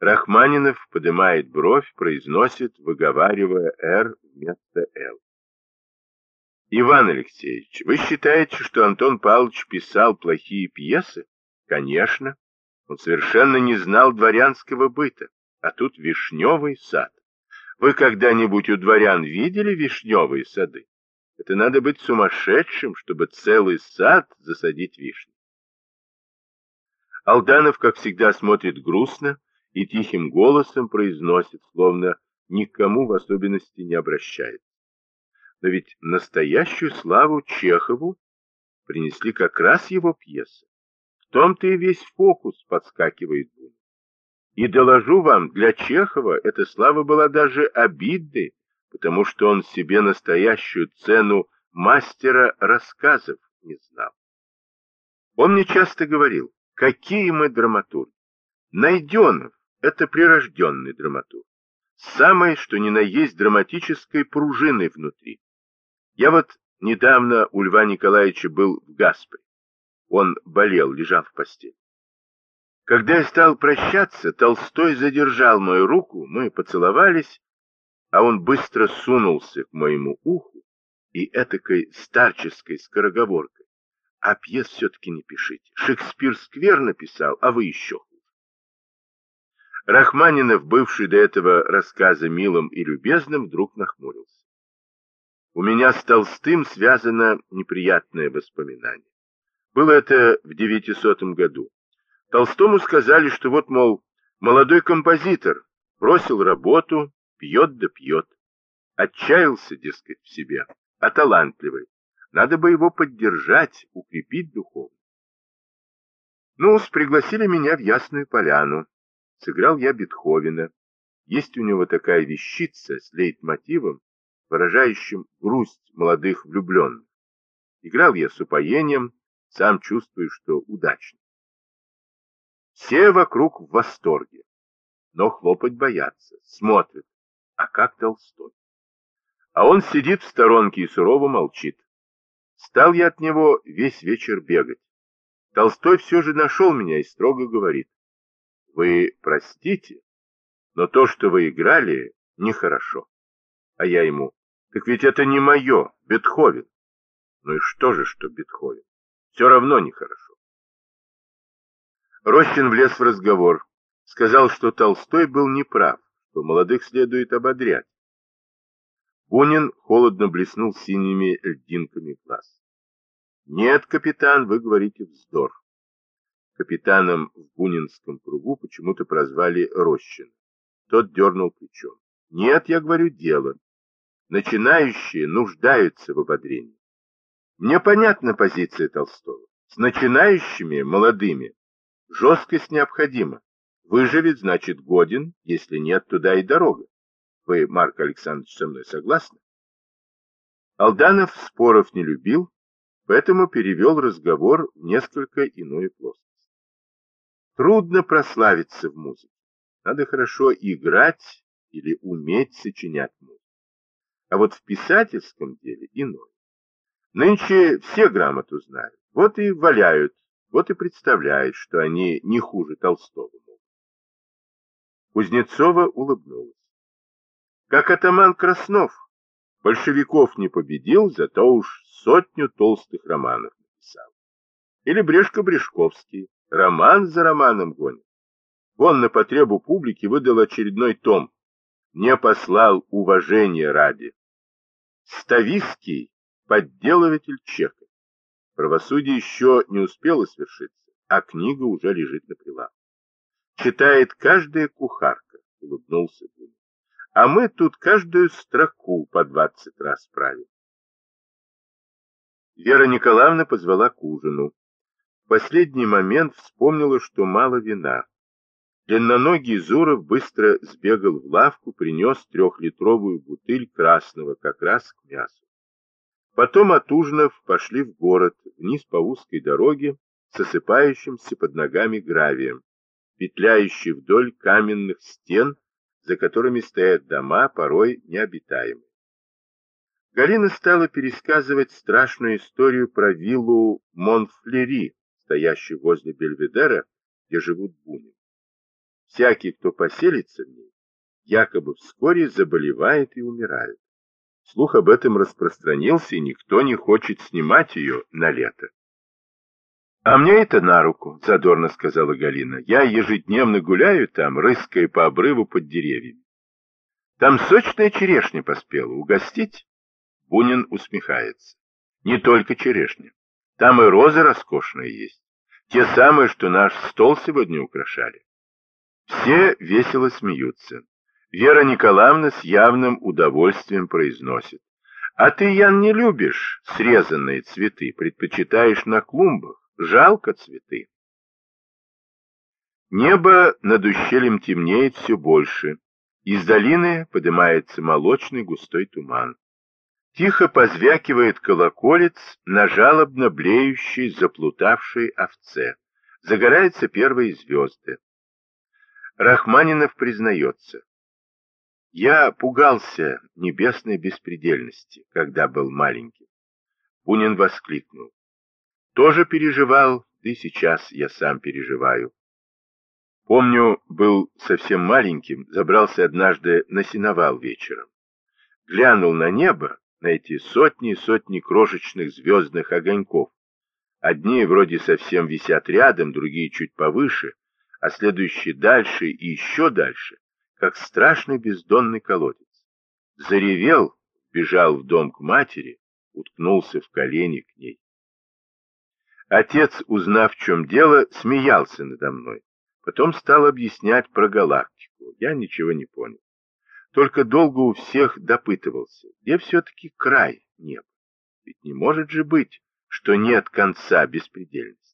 Рахманинов поднимает бровь, произносит, выговаривая «Р» вместо «Л». Иван Алексеевич, вы считаете, что Антон Павлович писал плохие пьесы? Конечно. Он совершенно не знал дворянского быта, а тут вишневый сад. Вы когда-нибудь у дворян видели вишневые сады? Это надо быть сумасшедшим, чтобы целый сад засадить вишней. Алданов, как всегда, смотрит грустно и тихим голосом произносит, словно никому в особенности не обращается. Но ведь настоящую славу Чехову принесли как раз его пьесы. В том-то и весь фокус подскакивает. И доложу вам, для Чехова эта слава была даже обидной, потому что он себе настоящую цену мастера рассказов не знал. Он мне часто говорил, какие мы драматурги. Найденов — это прирожденный драматург. Самое, что ни на есть драматической пружиной внутри. Я вот недавно у Льва Николаевича был в Гаспре. Он болел, лежал в постели. Когда я стал прощаться, Толстой задержал мою руку, мы поцеловались, а он быстро сунулся к моему уху и этакой старческой скороговоркой. А пьес все-таки не пишите. Шекспир скверно писал, а вы еще. Рахманинов, бывший до этого рассказа милым и любезным, вдруг нахмурился. У меня с Толстым связано неприятное воспоминание. Было это в 900 году. Толстому сказали, что вот, мол, молодой композитор бросил работу, пьет да пьет. Отчаялся, дескать, в себе, а талантливый. Надо бы его поддержать, укрепить духовно. ну пригласили меня в Ясную Поляну. Сыграл я Бетховена. Есть у него такая вещица с лейтмотивом, выражающим грусть молодых влюбленных. Играл я с упоением, сам чувствую, что удачно. Все вокруг в восторге, но хлопать боятся, смотрят, а как Толстой. А он сидит в сторонке и сурово молчит. Стал я от него весь вечер бегать. Толстой все же нашел меня и строго говорит. Вы простите, но то, что вы играли, нехорошо. А я ему, так ведь это не мое, Бетховен. Ну и что же, что Бетховен? Все равно нехорошо. Рощин влез в разговор. Сказал, что Толстой был неправ, что молодых следует ободрять. Бунин холодно блеснул синими льдинками глаз. «Нет, капитан, вы говорите вздор». Капитаном в бунинском кругу почему-то прозвали Рощина. Тот дернул плечом. «Нет, я говорю, дело начинающие нуждаются в ободрении. Мне понятна позиция Толстого. С начинающими, молодыми, жесткость необходима. Выживет, значит, годен, если нет, туда и дорога. Вы, Марк Александрович, со мной согласны? Алданов споров не любил, поэтому перевел разговор в несколько иную плоскость. Трудно прославиться в музыке. Надо хорошо играть или уметь сочинять музыку а вот в писательском деле иной. Нынче все грамоту знают, вот и валяют, вот и представляют, что они не хуже Толстого. Кузнецова улыбнулась. Как атаман Краснов, большевиков не победил, зато уж сотню толстых романов написал. Или Брешко-Брешковский, роман за романом гонит. Он на потребу публики выдал очередной том. Не послал уважения ради. Ставиский – подделыватель чека. Правосудие еще не успело свершиться, а книга уже лежит на прилавке. Читает каждая кухарка, улыбнулся Бунин. А мы тут каждую строку по двадцать раз правим. Вера Николаевна позвала к ужину. Последний момент вспомнила, что мало вина. Длинноногий Зуров быстро сбегал в лавку, принес трехлитровую бутыль красного как раз к мясу. Потом от ужинов пошли в город, вниз по узкой дороге, с осыпающимся под ногами гравием, петляющей вдоль каменных стен, за которыми стоят дома, порой необитаемые. Галина стала пересказывать страшную историю про виллу Монфлери, стоящую возле Бельведера, где живут Бунин. Всякий, кто поселится в ней, якобы вскоре заболевает и умирает. Слух об этом распространился, и никто не хочет снимать ее на лето. «А мне это на руку», — задорно сказала Галина. «Я ежедневно гуляю там, рыская по обрыву под деревьями. Там сочная черешня поспела. Угостить?» Бунин усмехается. «Не только черешня. Там и розы роскошные есть. Те самые, что наш стол сегодня украшали». Все весело смеются. Вера Николаевна с явным удовольствием произносит. «А ты, Ян, не любишь срезанные цветы, предпочитаешь на клумбах. Жалко цветы». Небо над ущельем темнеет все больше. Из долины поднимается молочный густой туман. Тихо позвякивает колоколец на жалобно блеющей, заплутавшей овце. Загораются первые звезды. Рахманинов признается. Я пугался небесной беспредельности, когда был маленьким. Бунин воскликнул. Тоже переживал, и сейчас я сам переживаю. Помню, был совсем маленьким, забрался однажды на сеновал вечером. Глянул на небо, на эти сотни и сотни крошечных звездных огоньков. Одни вроде совсем висят рядом, другие чуть повыше, а следующие дальше и еще дальше как страшный бездонный колодец. Заревел, бежал в дом к матери, уткнулся в колени к ней. Отец, узнав, в чем дело, смеялся надо мной. Потом стал объяснять про галактику. Я ничего не понял. Только долго у всех допытывался, где все-таки край неба. Ведь не может же быть, что нет конца беспредельности.